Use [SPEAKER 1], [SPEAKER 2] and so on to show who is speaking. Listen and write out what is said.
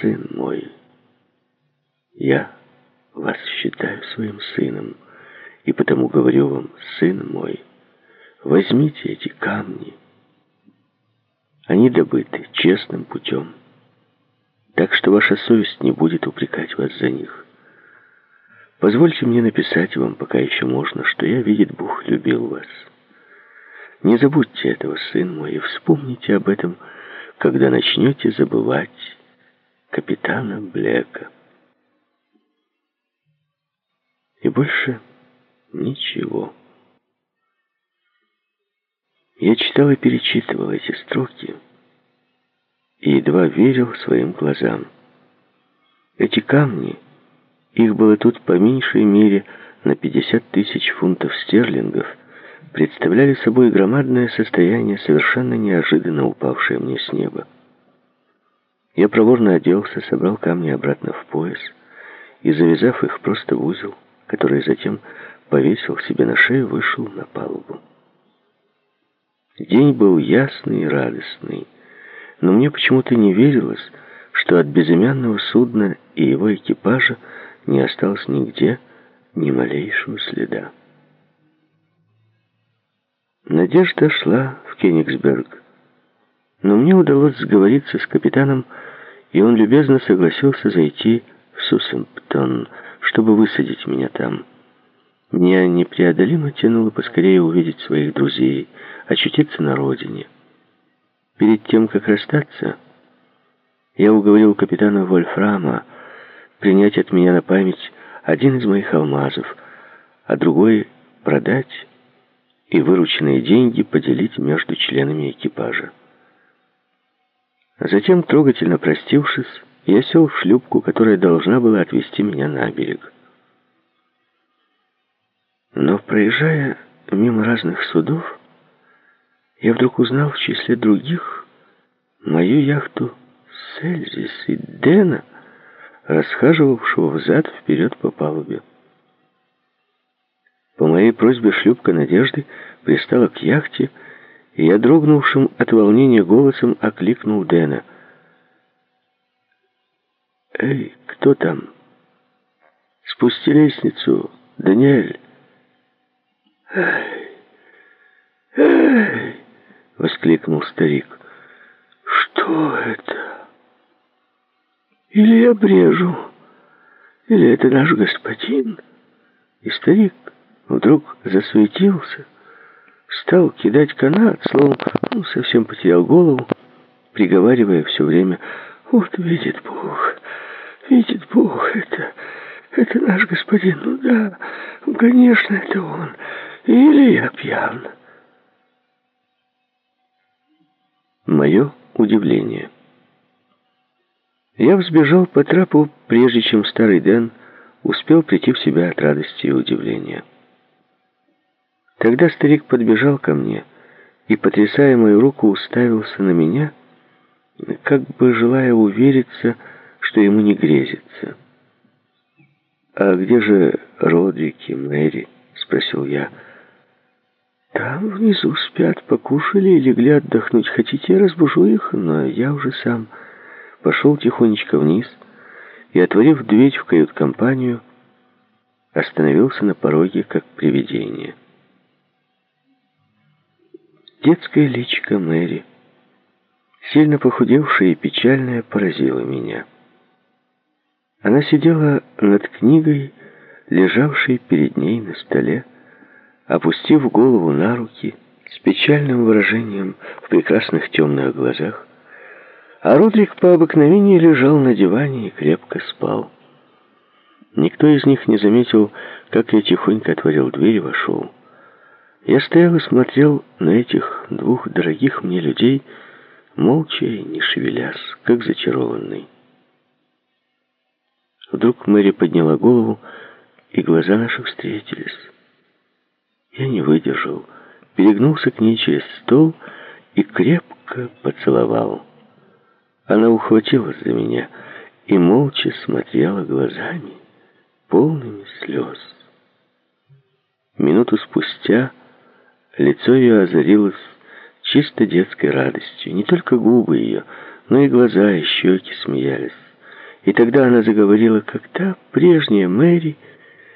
[SPEAKER 1] сын мой, я вас считаю своим сыном, и потому говорю вам, сын мой, возьмите эти камни. Они добыты честным путем, так что ваша совесть не будет упрекать вас за них. Позвольте мне написать вам, пока еще можно, что я, видит Бог, любил вас. Не забудьте этого, сын мой, и вспомните об этом, когда начнете забывать капитана Блека. И больше ничего. Я читал и перечитывал эти строки и едва верил своим глазам. Эти камни, их было тут по меньшей мере на 50 тысяч фунтов стерлингов, представляли собой громадное состояние, совершенно неожиданно упавшее мне с неба. Я проворно оделся, собрал камни обратно в пояс и, завязав их просто в узел, который затем повесил себе на шею, вышел на палубу. День был ясный и радостный, но мне почему-то не верилось, что от безымянного судна и его экипажа не осталось нигде ни малейшего следа. Надежда шла в Кенигсберг, но мне удалось сговориться с капитаном, и он любезно согласился зайти в Сусемптон, чтобы высадить меня там. Меня непреодолимо тянуло поскорее увидеть своих друзей, очутиться на родине. Перед тем, как расстаться, я уговорил капитана Вольфрама принять от меня на память один из моих алмазов, а другой продать и вырученные деньги поделить между членами экипажа. Затем, трогательно простившись, я сел в шлюпку, которая должна была отвезти меня на берег. Но, проезжая мимо разных судов, я вдруг узнал в числе других мою яхту Сельзис и Дэна, расхаживавшего взад-вперед по палубе. По моей просьбе шлюпка Надежды пристала к яхте, и я дрогнувшим от волнения голосом окликнул Дэна — «Эй, кто там?» «Спусти лестницу, Даниэль!» «Эй! Эй!» — воскликнул старик. «Что это? Или я брежу, или это наш господин?» И старик вдруг засуетился, стал кидать канат, словно ну, совсем потерял голову, приговаривая все время «Вот видит Бог!» Видит Бог, это... это наш господин. Ну да, конечно, это он. Или я пьян. Мое удивление. Я взбежал по трапу, прежде чем старый Дэн успел прийти в себя от радости и удивления. Тогда старик подбежал ко мне и, потрясая мою руку, уставился на меня, как бы желая увериться, что ему не грезится. «А где же Родрик и Мэри?» — спросил я. «Там внизу спят, покушали и легли отдохнуть. Хотите, я разбужу их?» Но я уже сам пошел тихонечко вниз и, отворив дверь в кают-компанию, остановился на пороге, как привидение. Детское личико Мэри, сильно похудевшая и печальная, поразило меня. Она сидела над книгой, лежавшей перед ней на столе, опустив голову на руки, с печальным выражением в прекрасных темных глазах, а Родрик по обыкновению лежал на диване и крепко спал. Никто из них не заметил, как я тихонько отворил дверь и вошел. Я стоял и смотрел на этих двух дорогих мне людей, молча и не шевелясь, как зачарованный. Вдруг Мэри подняла голову, и глаза наши встретились. Я не выдержал, перегнулся к ней через стол и крепко поцеловал. Она ухватилась за меня и молча смотрела глазами, полными слез. Минуту спустя лицо ее озарилось чисто детской радостью. Не только губы ее, но и глаза и щеки смеялись. И тогда она заговорила, как та прежняя Мэри,